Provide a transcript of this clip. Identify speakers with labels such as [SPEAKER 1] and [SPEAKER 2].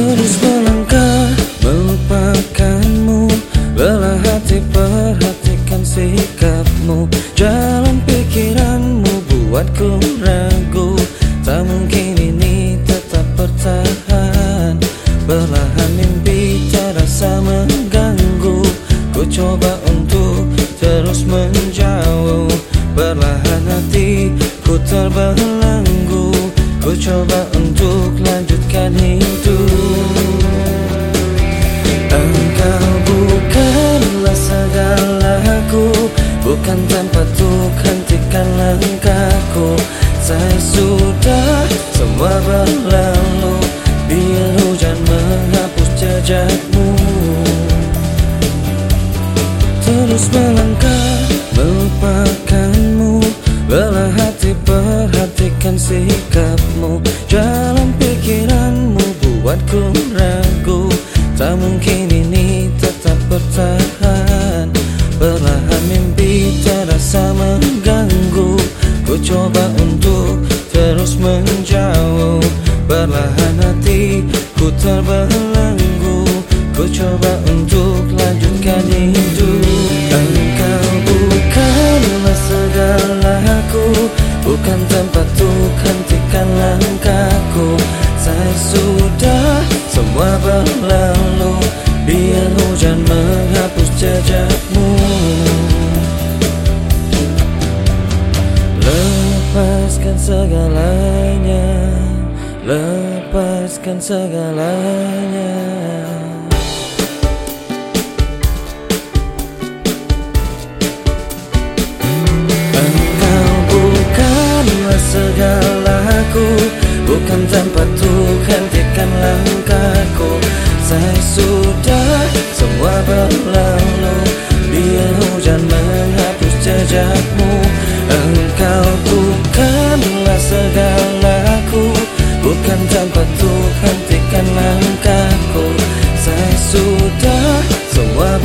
[SPEAKER 1] Terus melangkah melupakanmu. Belah hati perhatikan sikapmu. Jalan pikiranmu buatku ragu. Tak mungkin ini tetap bertahan. Belahan mimpi terasa mengganggu. Ku coba sudah semua berlalu Biar hujan menghapus jejakmu. Terus melangkah melupakanmu Belah hati perhatikan sikapmu. Jalan pikiranmu buatku ragu Tak mungkin ini tetap bertahan. Perlahan mimpi terasa mengganggu Ku coba terbelenggu Ku coba untuk lanjutkan hidup Engkau bukanlah segalaku Bukan tempat untuk hentikan langkahku. Saya sudah semua berlalu Biar hujan menghapus jejakmu. Lepaskan segalanya Lepaskan melepaskan segalanya. Engkau bukanlah segalaku Bukan tempat Tuhan tekan langkahku. Saya sudah semua berlalu Biar hujan menghapus jejakmu. Engkau bukanlah segalanya Bukan tanpa Tuhan hentikan langkahku. Saya sudah semua